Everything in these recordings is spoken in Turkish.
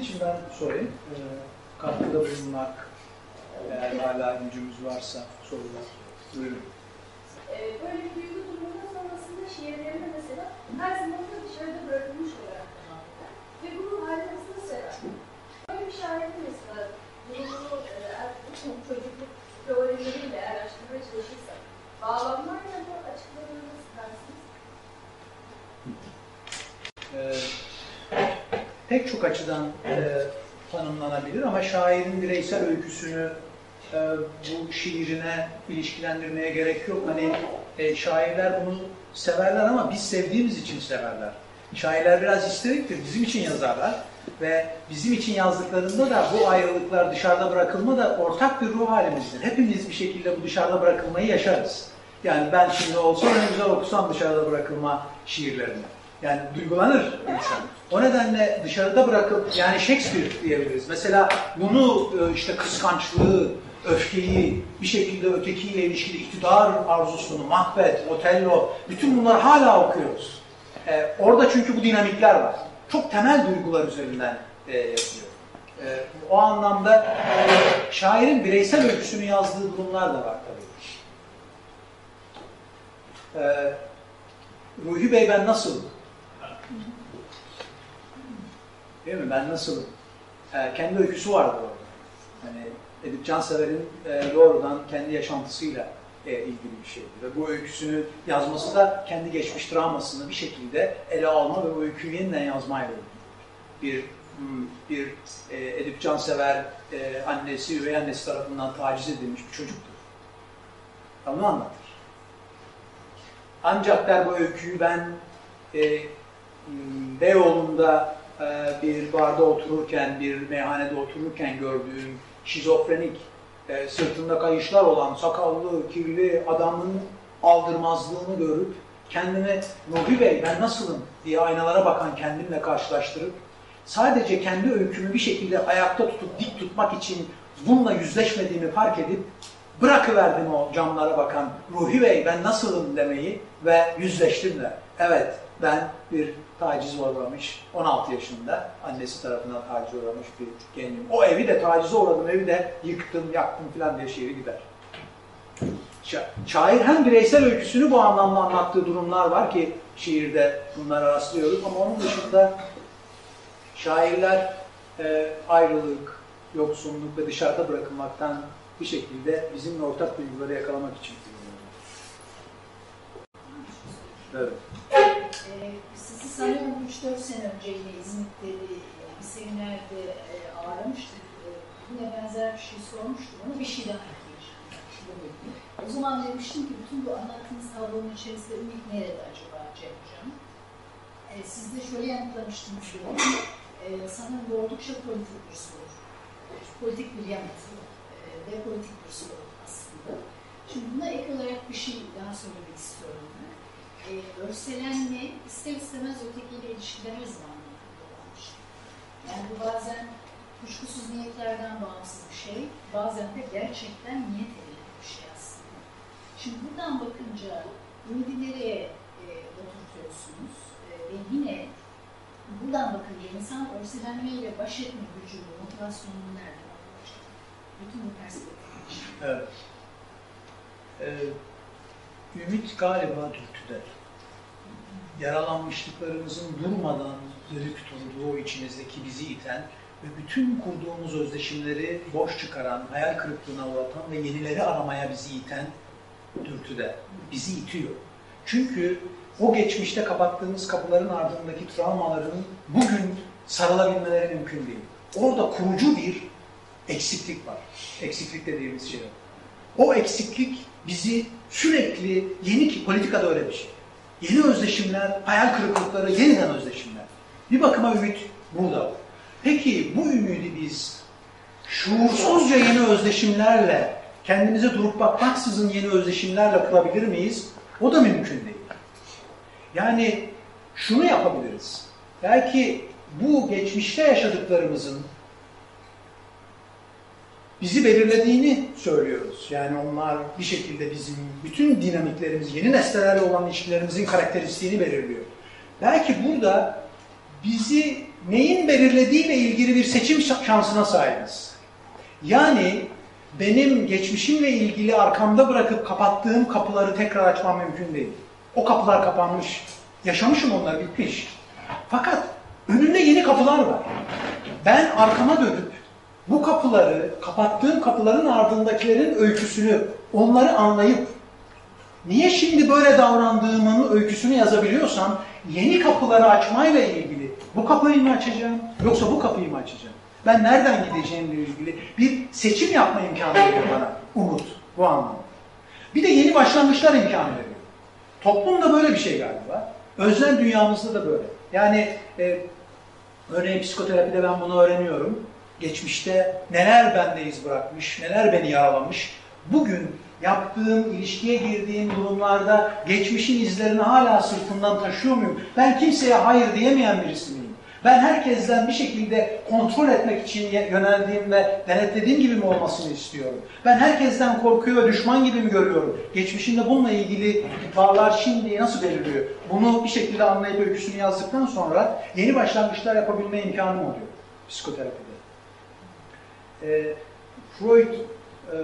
İçin ben sorayım. Ee, katkıda bulunmak, eğer hala gücümüz varsa sorular. Buyurun. Ee, böyle bir duygu durumunda sonrasında şiirlerinde mesela her da dışarıda bırakılmış olarak tamamlar. Ve bu ruh halini aslında sever. Böyle bir şairde mesela durumunu e, çocukluk teorileriyle araştırmaya çalışırsak bağlamlarla da açıkladığını istersiniz. Ee, pek çok açıdan e, tanımlanabilir ama şairin bireysel öyküsünü e, bu şiirine ilişkilendirmeye gerek yok. Hani e, şairler bunu severler ama biz sevdiğimiz için severler. Şairler biraz histeriktir, bizim için yazarlar ve bizim için yazdıklarında da bu ayrılıklar dışarıda bırakılma da ortak bir ruh halimizdir. Hepimiz bir şekilde bu dışarıda bırakılmayı yaşarız. Yani ben şimdi olsa ne güzel okusam dışarıda bırakılma şiirlerini. Yani duygulanır insan. O nedenle dışarıda bırakıp, yani Shakespeare diyebiliriz. Mesela bunu e, işte kıskançlığı, öfkeyi, bir şekilde ötekiyle ilişkili iktidar arzusunu, Macbeth, Otello, bütün bunları hala okuyoruz. Ee, orada çünkü bu dinamikler var. Çok temel duygular üzerinden e, yapılıyor. Ee, o anlamda e, şairin bireysel öyküsünü yazdığı durumlar da var tabii. Ee, Ruhi Bey ben nasılım? Değil mi? Ben nasılım? Ee, kendi öyküsü vardı orada. Hani Edip Cansever'in e, doğrudan kendi yaşantısıyla e, ilgili bir şeydi. Ve bu öyküsünü yazması da kendi geçmiş travmasını bir şekilde ele alma ve bu öyküyü yeniden yazmayla ilgili. Bir hmm, bir e, Edip Cansever e, annesi, üvey annesi tarafından taciz edilmiş bir çocuktur. Onu anlatır. Ancak der bu öyküyü ben e, hmm, Beyoğlu'nda e, bir barda otururken, bir meyhanede otururken gördüğüm şizofrenik, e, sırtında kayışlar olan sakallı, kirli adamın aldırmazlığını görüp kendime Nuhi Bey ben nasılım diye aynalara bakan kendimle karşılaştırıp sadece kendi öykümü bir şekilde ayakta tutup dik tutmak için bununla yüzleşmediğimi fark edip bırakıverdim o camlara bakan Ruhi Bey ben nasılım demeyi ve yüzleştim de. Evet ben bir taciz uğramış 16 yaşında annesi tarafından taciz uğramış bir gencim. O evi de tacize uğradım evi de yıktım yaktım falan diye şiiri gider. Şair hem bireysel öyküsünü bu anlamda anlattığı durumlar var ki şiirde bunlara rastlıyoruz ama onun dışında şairler e, ayrılık, yoksunluk ve dışarıda bırakılmaktan bir şekilde bizimle ortak duyguları yakalamak için Evet. Ee, sizi sanıyorum 3-4 sene önce yine İzmit'te bir, bir seminerde e, ağırlamıştık. E, yine benzer bir şey sormuştum ama bir şey daha ekleyeceğim. O zaman demiştim ki bütün bu anlattığınız tablonun içerisinde ümit nerede acaba Cem Hocam? E, siz de şöyle yanıtlamıştınız diyorum. E, sanırım bu oldukça politik bir soru. Politik bir yanıt e, ve politik bir soru aslında. Şimdi buna ek olarak bir şey daha söylemek istiyorum e, örselenme ister istemez ötekiyle ilişkiler olan şey. Yani bu bazen kuşkusuz niyetlerden bağımsız bir şey, bazen de gerçekten niyet edilen bir şey aslında. Şimdi buradan bakınca ümidi nereye e, oturtuyorsunuz e, ve yine buradan bakınca insan örselenmeyle baş etme gücünü, motivasyonunu nereden alacak? Bütün bu perspektif. Evet. Ee, ümit galiba dürtüde. Yaralanmışlıklarımızın durmadan diri tutunduğu o içimizdeki bizi iten ve bütün kurduğumuz özdeşimleri boş çıkaran, hayal kırıklığına uğratan ve yenileri aramaya bizi iten dürtüde. Bizi itiyor. Çünkü o geçmişte kapattığımız kapıların ardındaki travmaların bugün sarılabilmeleri mümkün değil. Orada kurucu bir eksiklik var. Eksiklik dediğimiz şey. O eksiklik bizi sürekli yeni ki politikada öyle bir şey. Yeni özdeşimler, hayal kırıklıkları, yeniden özdeşimler. Bir bakıma ümit burada. Peki bu ümidi biz şuursuzca yeni özdeşimlerle, kendimize durup bakmaksızın yeni özdeşimlerle kurabilir miyiz? O da mümkün değil. Yani şunu yapabiliriz. Belki bu geçmişte yaşadıklarımızın bizi belirlediğini söylüyoruz. Yani onlar bir şekilde bizim bütün dinamiklerimiz, yeni nesnelerle olan ilişkilerimizin karakteristiğini belirliyor. Belki burada bizi neyin belirlediğiyle ilgili bir seçim şa- şansına sahibiz. Yani benim geçmişimle ilgili arkamda bırakıp kapattığım kapıları tekrar açmam mümkün değil. O kapılar kapanmış. Yaşamışım onlar bitmiş. Fakat önünde yeni kapılar var. Ben arkama dönüp bu kapıları, kapattığım kapıların ardındakilerin öyküsünü, onları anlayıp niye şimdi böyle davrandığımın öyküsünü yazabiliyorsam yeni kapıları açmayla ilgili bu kapıyı mı açacağım yoksa bu kapıyı mı açacağım? Ben nereden gideceğimle ilgili bir seçim yapma imkanı veriyor bana umut bu anlamda. Bir de yeni başlangıçlar imkanı veriyor. Toplumda böyle bir şey galiba. Özel dünyamızda da böyle. Yani e, örneğin psikoterapide ben bunu öğreniyorum. Geçmişte neler bende iz bırakmış, neler beni yaralamış. Bugün yaptığım, ilişkiye girdiğim durumlarda geçmişin izlerini hala sırtımdan taşıyor muyum? Ben kimseye hayır diyemeyen birisi miyim? Ben herkesten bir şekilde kontrol etmek için yöneldiğim ve denetlediğim gibi mi olmasını istiyorum? Ben herkesten korkuyor ve düşman gibi mi görüyorum? Geçmişinde bununla ilgili bağlar şimdi nasıl belirliyor? Bunu bir şekilde anlayıp öyküsünü yazdıktan sonra yeni başlangıçlar yapabilme imkanım oluyor psikoterapide. Ee, Freud e,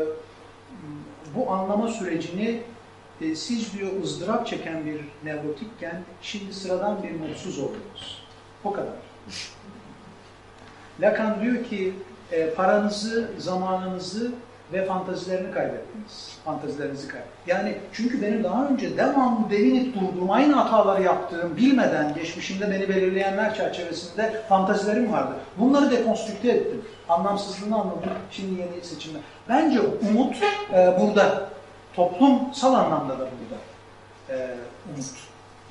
bu anlama sürecini e, siz diyor ızdırap çeken bir nevrotikken şimdi sıradan bir mutsuz oluyoruz. O kadar. Lacan diyor ki e, paranızı, zamanınızı ve fantazilerini kaybettiniz. Fantazilerinizi kaybettiniz. Yani çünkü benim daha önce devamlı devinip durduğum aynı hataları yaptığım, bilmeden geçmişimde beni belirleyenler çerçevesinde fantazilerim vardı. Bunları dekonstrükte ettim. Anlamsızlığını anladım. Şimdi yeni seçimler. Bence umut e, burada. Toplumsal anlamda da burada. E, umut.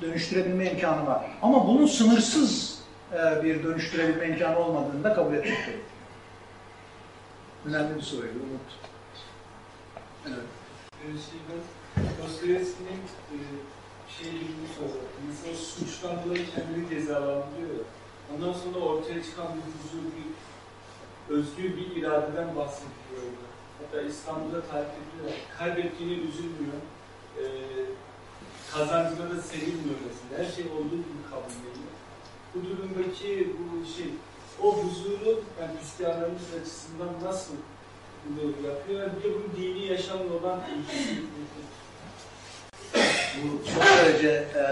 Dönüştürebilme imkanı var. Ama bunun sınırsız e, bir dönüştürebilme imkanı olmadığını da kabul etmek gerekiyor. Önemli bir soruydu, umut. Evet. Ee, şey ben Dostoyevski'nin e, şey bildiğini soracaktım. Mesela suçtan dolayı kendini cezalandırıyor. Ondan sonra ortaya çıkan bir huzur, bir özgür bir iradeden bahsediyor orada. Hatta İstanbul'da tarif ediyor. Kaybettiğine üzülmüyor. E, kazancına da sevinmiyor mesela. Her şey olduğu gibi kabul ediyor. Bu durumdaki bu şey, o huzuru yani psikiyatrist açısından nasıl bunu yapıyor? Bir de bunun dini yaşamla olan. Bu çok derece e,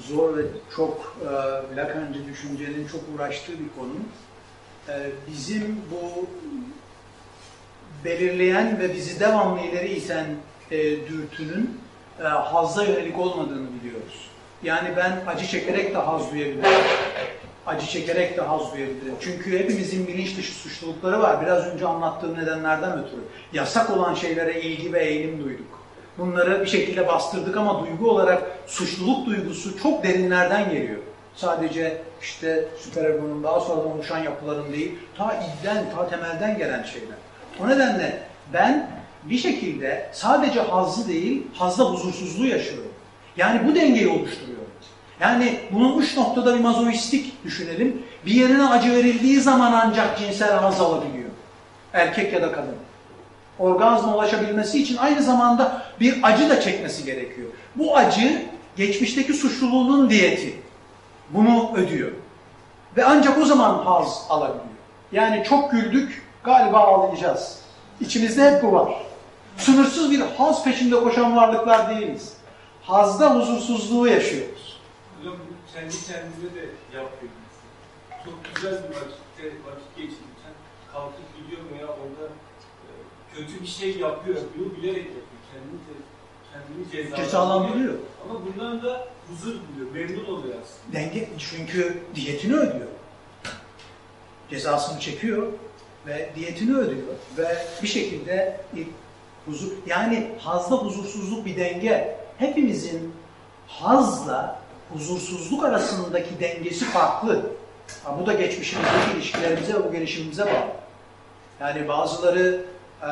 zor ve çok e, Lacancı düşüncenin çok uğraştığı bir konu. E, bizim bu belirleyen ve bizi devamlı ileri iten e, dürtünün e, hazza yönelik olmadığını biliyoruz. Yani ben acı çekerek de haz duyabilirim. Acı çekerek de haz duyabilirim. Çünkü hepimizin bilinç dışı suçlulukları var. Biraz önce anlattığım nedenlerden ötürü. Yasak olan şeylere ilgi ve eğilim duyduk. Bunları bir şekilde bastırdık ama duygu olarak suçluluk duygusu çok derinlerden geliyor. Sadece işte süperegonun daha sonradan oluşan yapıların değil, ta ilden, ta temelden gelen şeyler. O nedenle ben bir şekilde sadece hazzı değil, hazda huzursuzluğu yaşıyorum. Yani bu dengeyi oluşturuyorum. Yani bunun uç noktada bir mazoistik düşünelim. Bir yerine acı verildiği zaman ancak cinsel haz alabiliyor. Erkek ya da kadın. Orgazma ulaşabilmesi için aynı zamanda bir acı da çekmesi gerekiyor. Bu acı geçmişteki suçluluğunun diyeti. Bunu ödüyor. Ve ancak o zaman haz alabiliyor. Yani çok güldük, galiba ağlayacağız. İçimizde hep bu var. Sınırsız bir haz peşinde koşan varlıklar değiliz. Hazda huzursuzluğu yaşıyoruz. Hocam bu kendi kendine de yapıyor mesela. Çok güzel bir vakitte vakit geçirirken kalkıp gidiyor veya orada e, kötü bir şey yapıyor, yapıyor, bilerek yapıyor. Kendini, de, kendini cezalandırıyor. Cezalandırıyor. Ama bundan da huzur buluyor, memnun oluyor aslında. Denge çünkü diyetini ödüyor. Cezasını çekiyor ve diyetini ödüyor ve bir şekilde huzur yani hazla huzursuzluk bir denge. Hepimizin hazla huzursuzluk arasındaki dengesi farklı. Ha, bu da geçmişimizdeki ilişkilerimize ve bu gelişimimize bağlı. Yani bazıları e,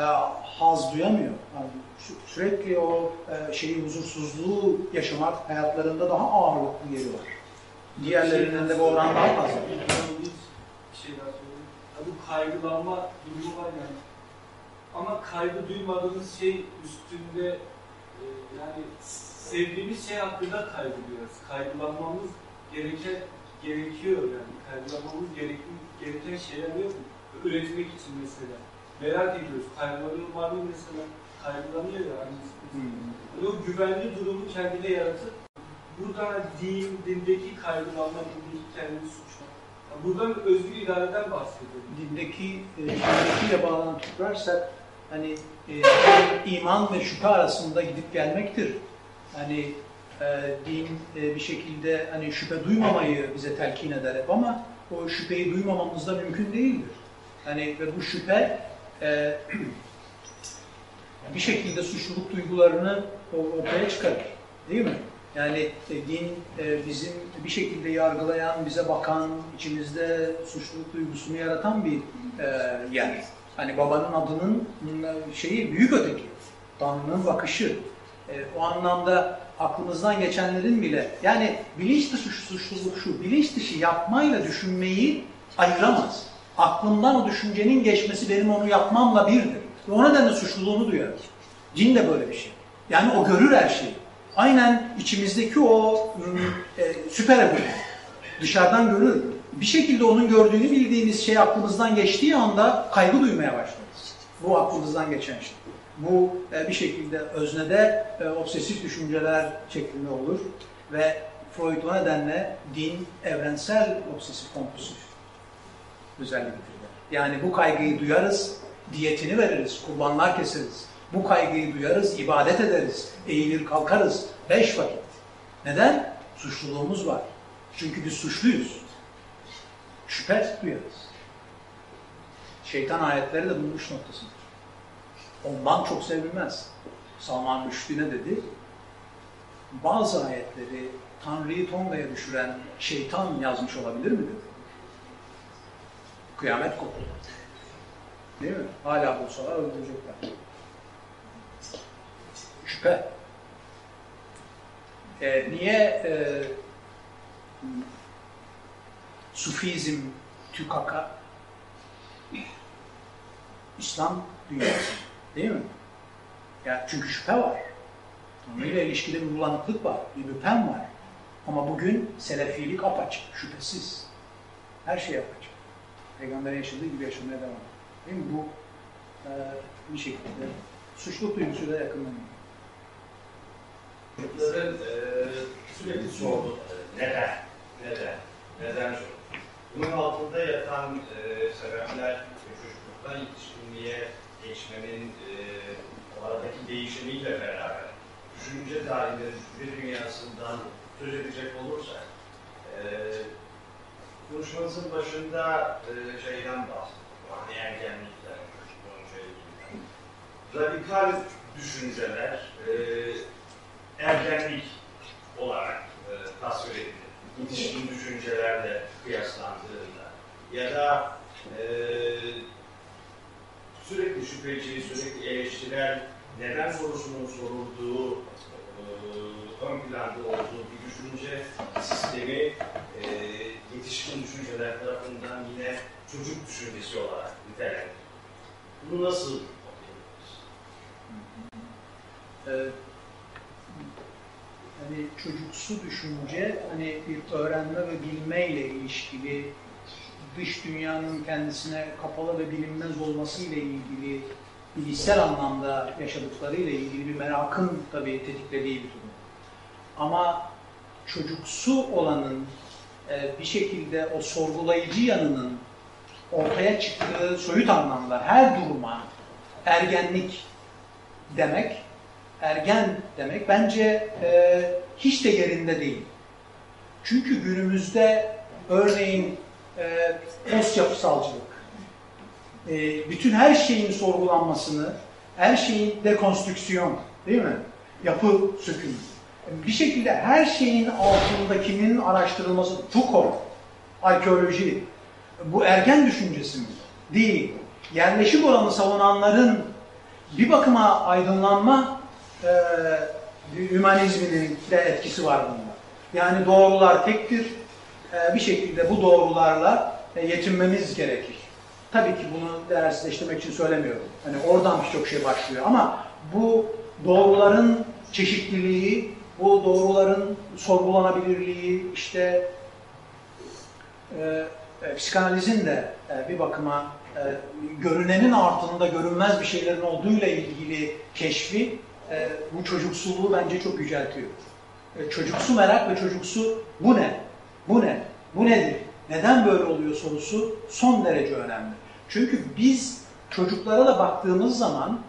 haz duyamıyor. Yani sü- sürekli o e, şeyi huzursuzluğu yaşamak hayatlarında daha ağırlıklı yeri var. Diğerlerinin de bu oran daha fazla. Şey. Ya bu kaygılanma durumu var yani. Ama kaygı duymadığımız şey üstünde yani sevdiğimiz şey hakkında kaygı duyuyoruz. Kaygılanmamız gereken gerekiyor yani. Kaygılamamız gereken, gereken şeyler yok mu? Üretmek için mesela. Merak ediyoruz. Kaygılanıyor var mı mesela? Kaygılanıyor ya annesi. Hmm. O güvenli durumu kendine yaratıp burada din, dindeki kaygılanma, dindeki kendini suçlama. Yani buradan özgür iradeden bahsediyorum. dindeki e, dindekiyle bağlantı kurarsak hani e, iman ve şüphe arasında gidip gelmektir. Hani e, din e, bir şekilde hani şüphe duymamayı bize telkin eder hep ama o şüpheyi duymamamız da mümkün değildir. Hani ve bu şüphe e, bir şekilde suçluluk duygularını ortaya çıkarır. Değil mi? Yani e, din e, bizim bir şekilde yargılayan, bize bakan, içimizde suçluluk duygusunu yaratan bir e, yer. Hani babanın adının şeyi büyük öteki. Tanrı'nın bakışı. E, o anlamda aklımızdan geçenlerin bile yani bilinç dışı suçluluk şu, bilinç dışı yapmayla düşünmeyi ayıramaz. Aklımdan o düşüncenin geçmesi benim onu yapmamla birdir. Ve o nedenle suçluluğunu duyarım. Cin de böyle bir şey. Yani o görür her şeyi. Aynen içimizdeki o e, süper ego. Dışarıdan görür. Bir şekilde onun gördüğünü bildiğimiz şey aklımızdan geçtiği anda kaygı duymaya başlarız. Bu aklımızdan geçen şey. Bu e, bir şekilde öznede e, obsesif düşünceler şeklinde olur ve Freud o nedenle din evrensel obsesif kompulsif özelliktir. Yani bu kaygıyı duyarız, diyetini veririz, kurbanlar keseriz. Bu kaygıyı duyarız, ibadet ederiz, eğilir kalkarız. Beş vakit. Neden? Suçluluğumuz var. Çünkü biz suçluyuz. Şüphe duyarız. Şeytan ayetleri de uç noktasıdır. Ondan çok sevilmez. Salman Rushdie ne dedi? Bazı ayetleri Tanrı'yı Tonga'ya düşüren şeytan yazmış olabilir mi dedi. Kıyamet koptu. Değil mi? Hala bulsalar öldürecekler. Şüphe. Ee, niye e, Sufizm, tükaka, İslam dünyası değil mi? Ya çünkü şüphe var. Tanrı ile ilişkide bir bulanıklık var, bir müpem var. Ama bugün selefilik apaçık, şüphesiz. Her şey apaçık. Peygamberin yaşadığı gibi yaşamaya devam ediyor. Değil mi? Bu e, bir şekilde suçluluk duygusuyla yakınlanıyor. Çocukların eee sürekli sordu neden, neden, neden sordu. Bunun altında yatan eee sebepler çocukluktan yetişkinliğe geçmenin o aradaki değişimiyle beraber düşünce dahilinde düşünce dünyasından söz edecek olursak eee konuşmanızın başında eee şeyden bahsettiniz. Yani ergenlikten, çocukluğun şeyinden. Radikal düşünceler, eee ergenlik olarak e, tasvir edilir. Yetişkin düşüncelerle kıyaslandığında ya da e, sürekli şüpheci, sürekli eleştirel neden sorusunun sorulduğu e, ön planda olduğu bir düşünce sistemi e, yetişkin düşünceler tarafından yine çocuk düşüncesi olarak nitelendirilir. Bunu nasıl okuyabiliriz? Ee, hani çocuksu düşünce hani bir öğrenme ve bilmeyle ilişkili dış dünyanın kendisine kapalı ve bilinmez olması ile ilgili bilişsel anlamda yaşadıkları ile ilgili bir merakın tabii tetiklediği bir durum. Ama çocuksu olanın e, bir şekilde o sorgulayıcı yanının ortaya çıktığı soyut anlamda her duruma ergenlik demek ergen demek bence e, hiç de yerinde değil. Çünkü günümüzde örneğin e, post yapısalcılık, e, bütün her şeyin sorgulanmasını, her şeyin dekonstrüksiyon, değil mi? Yapı sökümü. Bir şekilde her şeyin altındakinin araştırılması, Foucault, arkeoloji, bu ergen düşüncesi mi? Değil. Yerleşik olanı savunanların bir bakıma aydınlanma e, hümanizminin de etkisi var bunda. Yani doğrular tektir. E, bir şekilde bu doğrularla e, yetinmemiz gerekir. Tabii ki bunu değersizleştirmek için söylemiyorum. Hani oradan birçok şey başlıyor ama bu doğruların çeşitliliği, bu doğruların sorgulanabilirliği, işte e, e, psikanalizin de e, bir bakıma e, görünenin altında görünmez bir şeylerin olduğuyla ilgili keşfi e, bu çocuksuluğu bence çok yüceltiyor. E, çocuksu merak ve çocuksu bu ne? Bu ne? Bu nedir? Neden böyle oluyor sorusu son derece önemli. Çünkü biz çocuklara da baktığımız zaman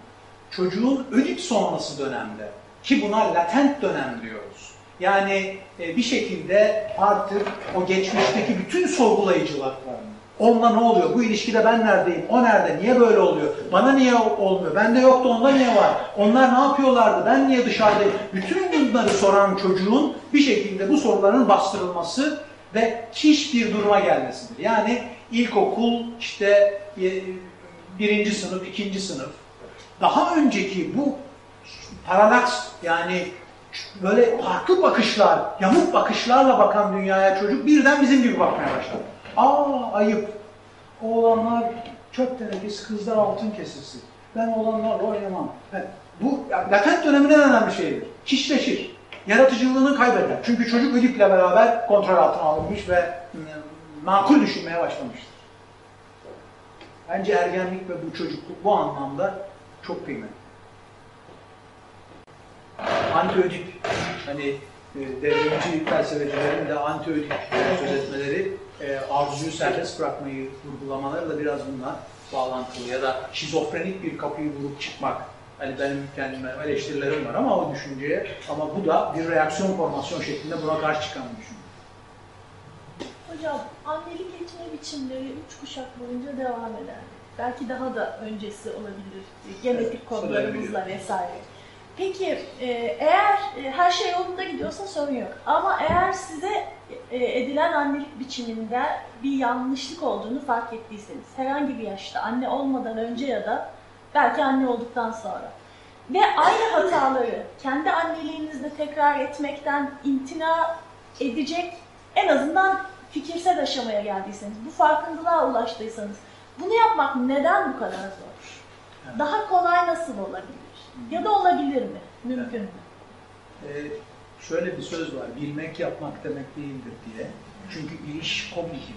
çocuğun ödip sonrası dönemde ki buna latent dönem diyoruz. Yani e, bir şekilde artık o geçmişteki bütün sorgulayıcılıklarını onunla ne oluyor? Bu ilişkide ben neredeyim? O nerede? Niye böyle oluyor? Bana niye olmuyor? Bende yoktu onda niye var? Onlar ne yapıyorlardı? Ben niye dışarıdayım? Bütün bunları soran çocuğun bir şekilde bu soruların bastırılması ve kiş bir duruma gelmesidir. Yani ilkokul işte e, birinci sınıf, ikinci sınıf. Daha önceki bu paralaks yani böyle farklı bakışlar, yamuk bakışlarla bakan dünyaya çocuk birden bizim gibi bakmaya başladı. Aa ayıp. Oğlanlar çöp tenekesi, kızlar altın kesesi. Ben oğlanlarla oynamam. Evet. Bu latent dönemin en önemli şeyidir. Kişileşir. Yaratıcılığını kaybeder. Çünkü çocuk Ödip'le beraber kontrol altına alınmış ve ım, makul düşünmeye başlamıştır. Bence ergenlik ve bu çocukluk bu anlamda çok kıymetli. Anti-Ödip, hani e, devrimci felsefecilerin de anti-Ödip söz etmeleri e, arzuyu serbest bırakmayı vurgulamaları da biraz bununla bağlantılı. Ya da şizofrenik bir kapıyı vurup çıkmak. Hani benim kendime eleştirilerim var ama o düşünceye ama bu da bir reaksiyon formasyon şeklinde buna karşı çıkan bir düşünce. Hocam annelik eğitimi biçimleri üç kuşak boyunca devam eder. Belki daha da öncesi olabilir. Genetik Evet, kodlarımızla vesaire. Peki e, eğer e, her şey yolunda gidiyorsa sorun yok. Ama eğer size e, edilen annelik biçiminde bir yanlışlık olduğunu fark ettiyseniz, herhangi bir yaşta, anne olmadan önce ya da belki anne olduktan sonra ve aynı hataları kendi anneliğinizde tekrar etmekten imtina edecek en azından fikirsel aşamaya geldiyseniz, bu farkındalığa ulaştıysanız bunu yapmak neden bu kadar zor? Daha kolay nasıl olabilir? Ya da olabilir mi? Mümkün mü? Ee, şöyle bir söz var, bilmek yapmak demek değildir diye. Çünkü iş kognitif.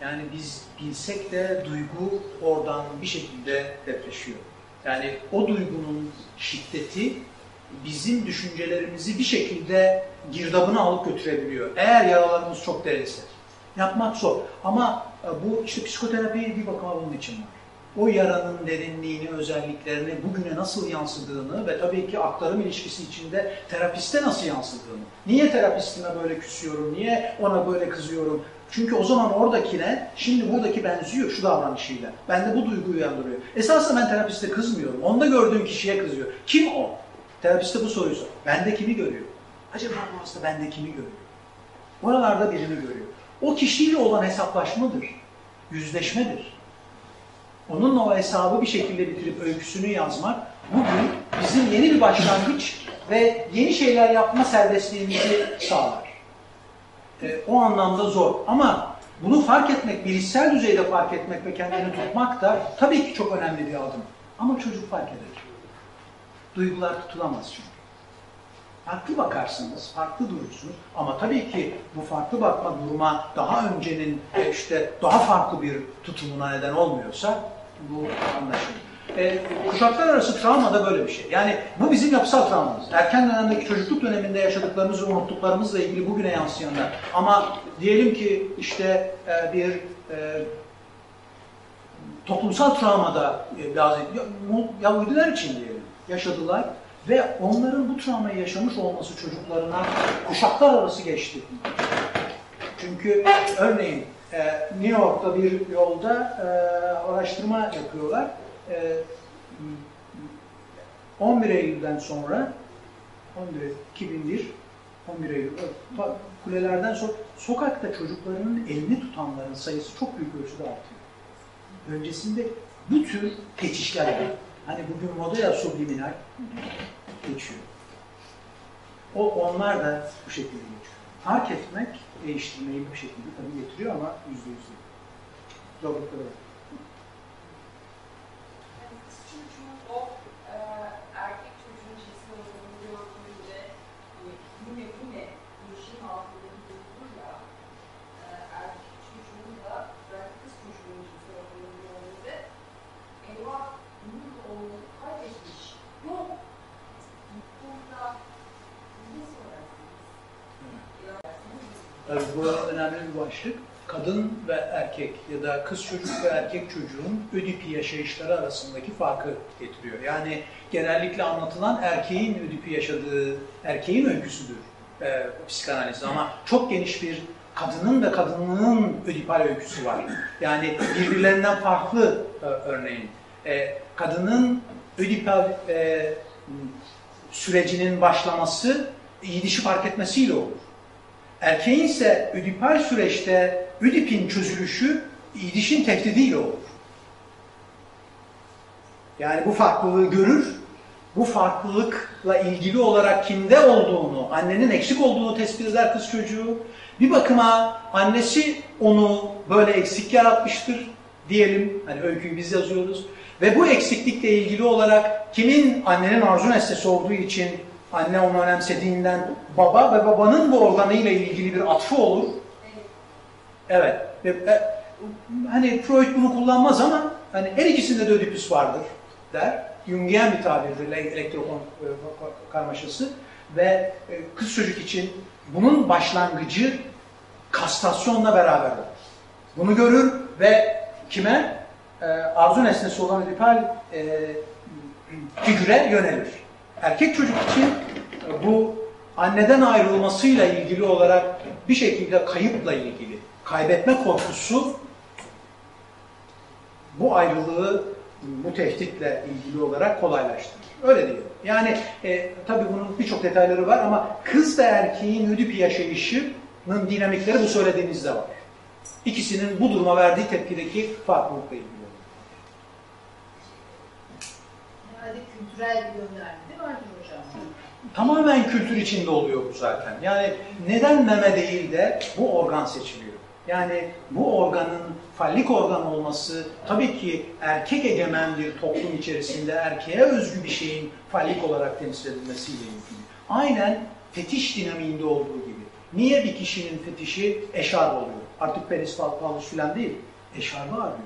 Yani biz bilsek de duygu oradan bir şekilde depreşiyor. Yani o duygunun şiddeti bizim düşüncelerimizi bir şekilde girdabına alıp götürebiliyor. Eğer yaralarımız çok derinse. Yapmak zor. Ama e, bu işte psikoterapi bir bakıma bunun için var. O yaranın derinliğini, özelliklerini, bugüne nasıl yansıdığını ve tabii ki aktarım ilişkisi içinde terapiste nasıl yansıdığını. Niye terapistime böyle küsüyorum, niye ona böyle kızıyorum? Çünkü o zaman oradakine, şimdi buradaki benziyor şu davranışıyla. Bende bu duyguyu uyandırıyor. Esasında ben terapiste kızmıyorum. Onda gördüğüm kişiye kızıyor. Kim o? Terapiste bu soruyu sor. Bende kimi görüyor? Acaba bu hasta bende kimi görüyor? Oralarda birini görüyor. O kişiyle olan hesaplaşmadır. Yüzleşmedir. Onunla o hesabı bir şekilde bitirip öyküsünü yazmak bugün bizim yeni bir başlangıç ve yeni şeyler yapma serbestliğimizi sağlar. E, o anlamda zor. Ama bunu fark etmek, bilişsel düzeyde fark etmek ve kendini tutmak da tabii ki çok önemli bir adım. Ama çocuk fark eder. Duygular tutulamaz çünkü. Farklı bakarsınız, farklı durursunuz ama tabii ki bu farklı bakma duruma daha öncenin e, işte daha farklı bir tutumuna neden olmuyorsa bu anlaşılır. E, kuşaklar arası travma da böyle bir şey. Yani bu bizim yapısal travmamız. Erken dönemdeki çocukluk döneminde yaşadıklarımızı unuttuklarımızla ilgili bugüne yansıyanlar. Ama diyelim ki işte e, bir e, toplumsal travmada e, bazı Yahudiler için diyelim yaşadılar ve onların bu travmayı yaşamış olması çocuklarına kuşaklar arası geçti. Çünkü örneğin e, New York'ta bir yolda e, araştırma yapıyorlar. E, 11 Eylül'den sonra 11 Eylül, 2001 11 Eylül kulelerden sonra sokakta çocuklarının elini tutanların sayısı çok büyük ölçüde artıyor. Öncesinde bu tür geçişler var. Hani bugün moda ya subliminal geçiyor. O onlar da bu şekilde geçiyor. Fark etmek değiştirmeyi bu şekilde tabii getiriyor ama yüzde yüz değil. Zorlukları var. çocuğun o e, erkek çocuğun cinsel olduğunu gördüğünde hani yine yine yeşil altındaki duygu ya e, erkek çocuğun Tabii bu önemli bir başlık. Kadın ve erkek ya da kız çocuk ve erkek çocuğun ödipi yaşayışları arasındaki farkı getiriyor. Yani genellikle anlatılan erkeğin ödipi yaşadığı, erkeğin öyküsüdür e, psikanaliz ama çok geniş bir kadının ve kadınlığın ödipal öyküsü var. Yani birbirlerinden farklı e, örneğin. E, kadının ödipal e, sürecinin başlaması iyi fark etmesiyle olur. Erkeğin ise ödipal süreçte ödipin çözülüşü idişin tehdidiyle olur. Yani bu farklılığı görür, bu farklılıkla ilgili olarak kimde olduğunu, annenin eksik olduğunu tespit eder kız çocuğu. Bir bakıma annesi onu böyle eksik yaratmıştır diyelim. Hani öyküyü biz yazıyoruz. Ve bu eksiklikle ilgili olarak kimin annenin arzu nesnesi olduğu için anne onu önemsediğinden baba ve babanın bu organıyla ilgili bir atfı olur. Evet. Ve, e, hani Freud bunu kullanmaz ama hani her ikisinde de ödipüs vardır der. Jungian bir tabirdir elektron e, karmaşası ve e, kız çocuk için bunun başlangıcı kastrasyonla beraber olur. Bunu görür ve kime? E, arzu nesnesi olan ödipal e, figüre yönelir. Erkek çocuk için e, bu anneden ayrılmasıyla ilgili olarak bir şekilde kayıpla ilgili, kaybetme korkusu bu ayrılığı bu tehditle ilgili olarak kolaylaştırır. Öyle diyor. Yani e, tabii bunun birçok detayları var ama kız ve erkeğin ödip yaşayışının dinamikleri bu söylediğinizde var. İkisinin bu duruma verdiği tepkideki farklılıkla ilgili. Herhalde kültürel bir gönderme de Tamamen kültür içinde oluyor bu zaten. Yani neden meme değil de bu organ seçiliyor? Yani bu organın fallik organ olması tabii ki erkek egemen bir toplum içerisinde erkeğe özgü bir şeyin fallik olarak temsil edilmesiyle ilgili. Aynen fetiş dinamiğinde olduğu gibi. Niye bir kişinin fetişi eşarp oluyor? Artık penis palpalus filan değil. Eşarbı arıyor.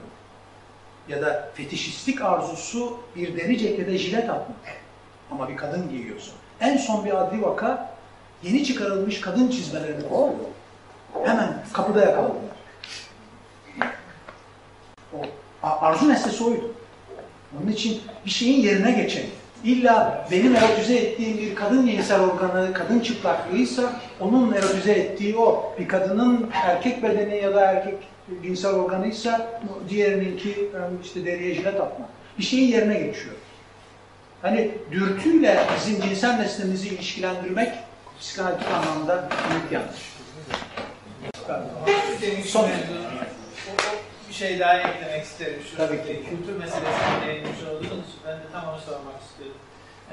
Ya da fetişistik arzusu bir deri cekete jilet atmak. Ama bir kadın giyiyorsun. En son bir adli vaka yeni çıkarılmış kadın çizmelerini koruyor. Hemen kapıda yakaladılar. O arzu nesnesi oydu. Onun için bir şeyin yerine geçen. İlla benim erotize ettiğim bir kadın cinsel organı, kadın çıplaklığıysa onun erotize ettiği o. Bir kadının erkek bedeni ya da erkek cinsel organıysa diğerininki işte deriye jilet atmak. Bir şeyin yerine geçiyor. Hani dürtüyle bizim cinsel nesnemizi ilişkilendirmek psikanalitik anlamda büyük yanlış. Son bir şey daha eklemek isterim. Şu Tabii ki. Kültür meselesine değinmiş olduğunuz için ben de tam onu sormak istiyorum.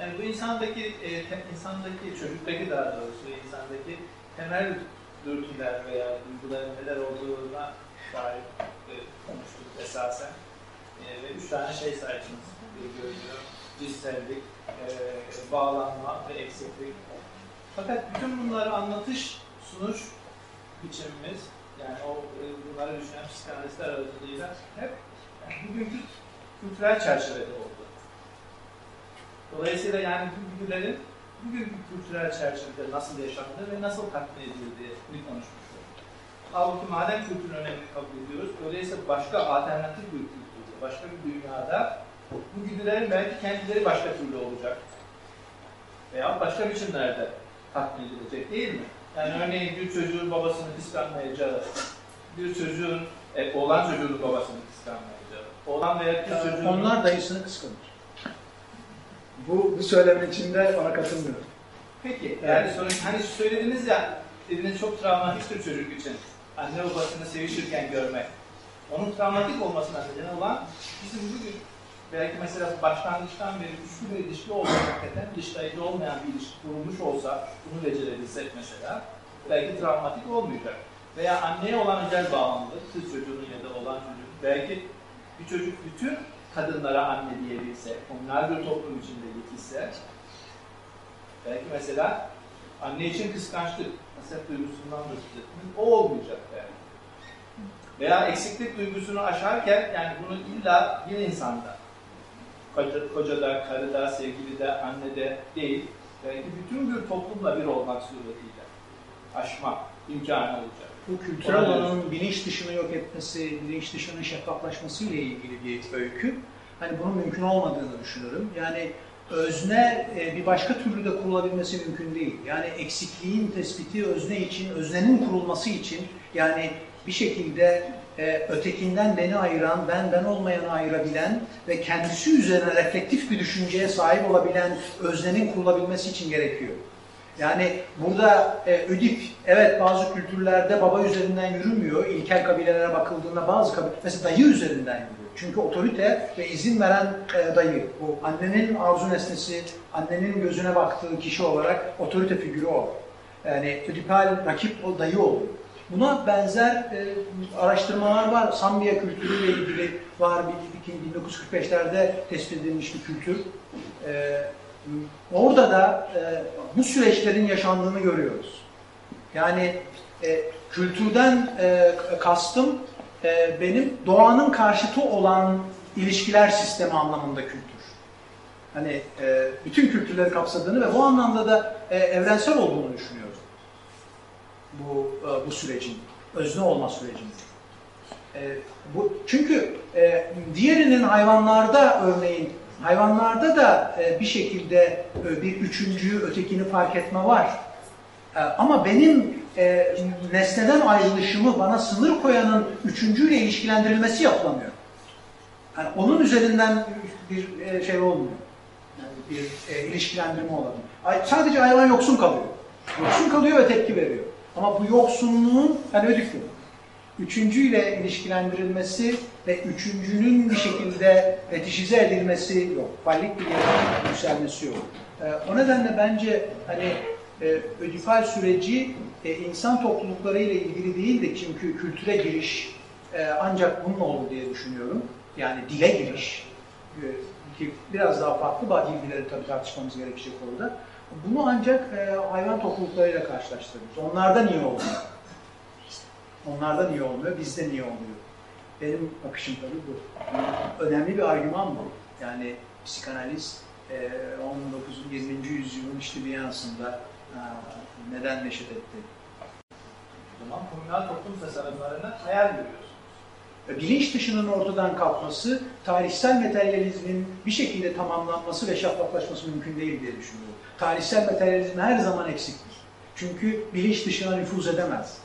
Yani bu insandaki, e, insandaki, çocuktaki daha doğrusu insandaki temel dürtüler veya duyguların neler olduğuna dair e, konuştuk esasen. E, ve üç tane şey saydınız görünüyor. Cinsellik, e, bağlanma ve eksiklik. Fakat bütün bunları anlatış, sunuş biçimimiz, yani o e, bunları düşünen psikanalistler aracılığıyla hep yani bugünkü kültürel çerçevede oldu. Dolayısıyla yani bu figürlerin bugünkü kültürel çerçevede nasıl yaşandığı ve nasıl tatmin edildiğini konuşmuş olduk. Halbuki madem kültürün önemini kabul ediyoruz, öyleyse başka alternatif bir kültürde, başka bir dünyada bu güdülerin belki kendileri başka türlü olacak. Veya başka biçimlerde tatmin edilecek değil mi? Yani örneğin bir çocuğun babasını kıskanmayacağı, bir çocuğun, e, oğlan çocuğun babasını kıskanmayacağı, oğlan veya kız çocuğun... Onlar dayısını kıskanır. Bu, bu söylemin içinde ona katılmıyorum. Peki, yani sonuç, hani söylediniz ya, dediniz çok travmatiktir çocuk için. Anne babasını sevişirken görmek. Onun travmatik olmasına neden olan bizim bugün belki mesela başlangıçtan beri güçlü bir ilişki olsa hakikaten dışlayıcı olmayan bir ilişki kurulmuş olsa bunu becerebilsek mesela belki travmatik olmayacak. Veya anneye olan özel bağımlılık, kız çocuğunun ya da olan çocuğun belki bir çocuk bütün kadınlara anne diyebilse, onlar bir toplum içinde yetişse belki mesela anne için kıskançlık, haset duygusundan da söz ettiniz, o olmayacak yani. Veya eksiklik duygusunu aşarken yani bunu illa bir insanda koca, kocada, karıda, sevgilide, annede değil, belki bütün bir toplumla bir olmak suretiyle aşma imkanı olacak. Bu kültürel alanın bilinç dışını yok etmesi, bilinç dışının şeffaflaşması ile ilgili bir öykü. Hani bunun mümkün olmadığını düşünüyorum. Yani özne e, bir başka türlü de kurulabilmesi mümkün değil. Yani eksikliğin tespiti özne için, öznenin kurulması için yani bir şekilde e, ötekinden beni ayıran, ben ben olmayanı ayırabilen ve kendisi üzerine reflektif bir düşünceye sahip olabilen öznenin kurulabilmesi için gerekiyor. Yani burada e, Ödip, evet bazı kültürlerde baba üzerinden yürümüyor. İlkel kabilelere bakıldığında bazı kabile, mesela dayı üzerinden yürüyor. Çünkü otorite ve izin veren e, dayı, bu annenin arzu nesnesi, annenin gözüne baktığı kişi olarak otorite figürü o. Yani Ödipal rakip o dayı oluyor. Buna benzer e, araştırmalar var. Sambiya kültürüyle ilgili var. Bir- bir- 1945'lerde tespit edilmiş bir kültür. E, orada da e, bu süreçlerin yaşandığını görüyoruz. Yani e, kültürden e, kastım e, benim doğanın karşıtı olan ilişkiler sistemi anlamında kültür. Hani e, bütün kültürleri kapsadığını ve bu anlamda da e, evrensel olduğunu düşünüyorum. Bu e, bu sürecin, özne olma sürecinin. E, bu çünkü e, diğerinin hayvanlarda örneğin hayvanlarda da e, bir şekilde e, bir üçüncüyü, ötekini fark etme var. E, ama benim e, nesneden ayrılışımı bana sınır koyanın üçüncüyle ilişkilendirilmesi yapılamıyor. Yani onun üzerinden bir e, şey olmuyor. Yani bir e, ilişkilendirme olamıyor. Sadece hayvan yoksun kalıyor. Yoksun kalıyor ve tepki veriyor. Ama bu yoksunluğun, hani ödük yok. Üçüncüyle ilişkilendirilmesi ve üçüncünün bir şekilde fetişize edilmesi yok. Fallik bir yere yükselmesi yok. Ee, o nedenle bence hani e, ödipal süreci e, insan toplulukları ile ilgili değil de çünkü kültüre giriş e, ancak bununla olur diye düşünüyorum. Yani dile giriş e, ki biraz daha farklı bazı bilgileri tabii tartışmamız gerekecek orada. Bunu ancak e, hayvan topluluklarıyla karşılaştırıyoruz. Onlarda niye olmuyor? Onlarda niye olmuyor? Bizde niye oluyor? Benim bakışım tabii bu. Önemli bir argüman bu. Yani psikanaliz e, 19. 20. yüzyılın işte Viyana'sında e, neden neşet etti? O zaman komünal toplum tasarımlarını hayal görüyorsunuz. Ve Bilinç dışının ortadan kalkması, tarihsel materyalizmin bir şekilde tamamlanması ve şeffaflaşması mümkün değil diye düşünüyorum. Tarihsel materyalizm her zaman eksiktir. Çünkü bilinç dışına nüfuz edemez.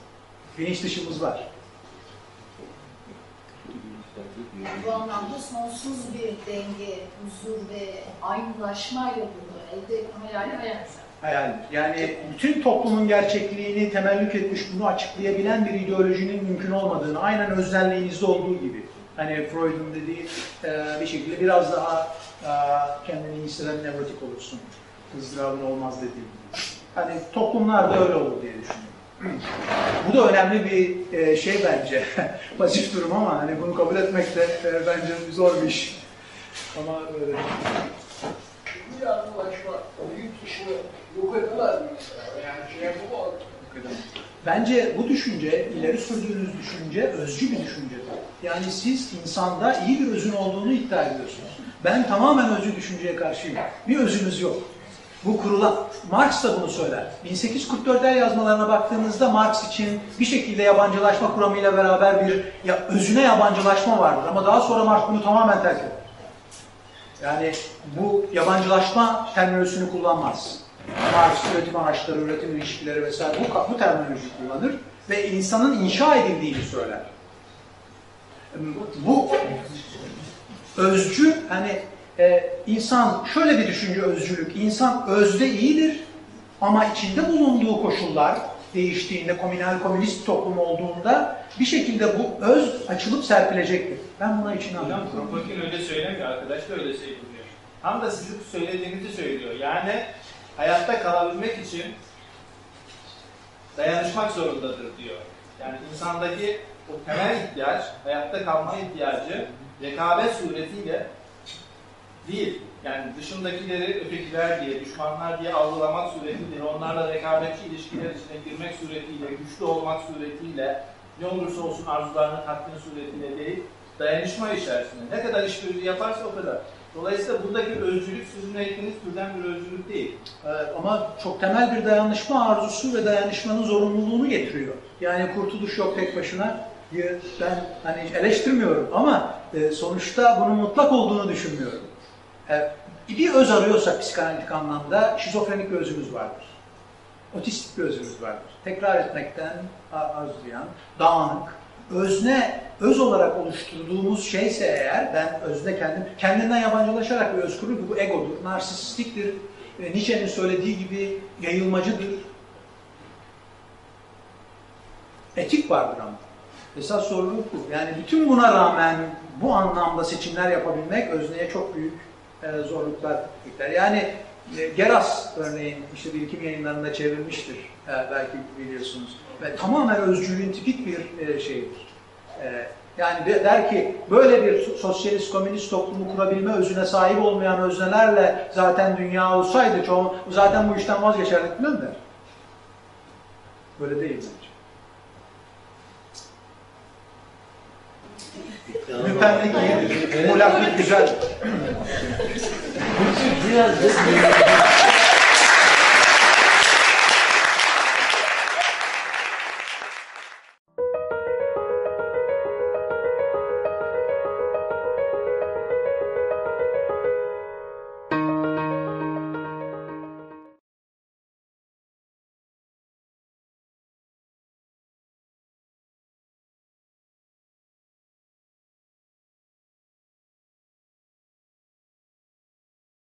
Bilinç dışımız var. Bu anlamda sonsuz bir denge, huzur ve aynılaşmayla bunu elde etme hayali hayal. Hayaldir. Yani bütün toplumun gerçekliğini temellük etmiş, bunu açıklayabilen bir ideolojinin mümkün olmadığını, aynen öznelliğinizde olduğu gibi. Hani Freud'un dediği e, bir şekilde biraz daha e, kendini hisseden nevrotik olursun. ızdırabın olmaz dediği gibi. Hani toplumlarda öyle olur diye düşünüyorum. Bu da önemli bir e, şey bence. Pasif durum ama hani bunu kabul etmek de e, bence zor bir iş. Ama öyle. Bir anlaşma büyük dışını yok edemez? Yani şey. Bence bu düşünce, ileri sürdüğünüz düşünce özcü bir düşüncedir. Yani siz insanda iyi bir özün olduğunu iddia ediyorsunuz. Ben tamamen özcü düşünceye karşıyım. Bir özünüz yok. Bu kurulan, Marx da bunu söyler. 1844'ler yazmalarına baktığınızda Marx için bir şekilde yabancılaşma kuramıyla beraber bir ya, özüne yabancılaşma vardır. Ama daha sonra Marx bunu tamamen terk eder. Yani bu yabancılaşma terminolojisini kullanmaz. Marx üretim araçları, üretim ilişkileri vesaire bu, bu terminoloji kullanır ve insanın inşa edildiğini söyler. Bu özcü hani e, insan şöyle bir düşünce özcülük. İnsan özde iyidir ama içinde bulunduğu koşullar değiştiğinde komünal komünist toplum olduğunda bir şekilde bu öz açılıp serpilecektir. Ben buna için Hocam anlıyorum. Kropotkin öyle söylemiyor, arkadaş da öyle söylüyor. Tam da sizin söylediğinizi söylüyor. Yani hayatta kalabilmek için dayanışmak zorundadır diyor. Yani insandaki o temel ihtiyaç, hayatta kalma ihtiyacı rekabet suretiyle değil. Yani dışındakileri ötekiler diye, düşmanlar diye algılamak suretiyle, onlarla rekabetçi ilişkiler içine girmek suretiyle, güçlü olmak suretiyle, ne olursa olsun arzularını tatmin suretiyle değil, dayanışma içerisinde. Ne kadar işbirliği yaparsa o kadar. Dolayısıyla buradaki özcülük sizin ettiğiniz türden bir özcülük değil. Evet, ama çok temel bir dayanışma arzusu ve dayanışmanın zorunluluğunu getiriyor. Yani kurtuluş yok tek başına. Ben hani eleştirmiyorum ama e, sonuçta bunun mutlak olduğunu düşünmüyorum. E, bir öz arıyorsak psikanalitik anlamda şizofrenik bir özümüz vardır. Otistik bir özümüz vardır. Tekrar etmekten arzulayan, dağınık, özne, öz olarak oluşturduğumuz şeyse eğer, ben özne kendim, kendinden yabancılaşarak bir özgürlük, bu egodur, narsistiktir, e, Nietzsche'nin söylediği gibi yayılmacıdır. Etik vardır ama. Esas sorumluluk bu. Yani bütün buna rağmen bu anlamda seçimler yapabilmek özneye çok büyük e, zorluklar yükler. Yani e, Geras örneğin işte birikim yayınlarında çevrilmiştir e, belki biliyorsunuz. Ve tamamen özcülüğün tipik bir şeyidir. E, yani de- der ki böyle bir so- sosyalist komünist toplumu kurabilme özüne sahip olmayan öznelerle zaten dünya olsaydı çoğu zaten bu işten vazgeçerdik bilmem der. Böyle değil bence. Müpendik iyidir. Mulaklık güzeldir. Biraz da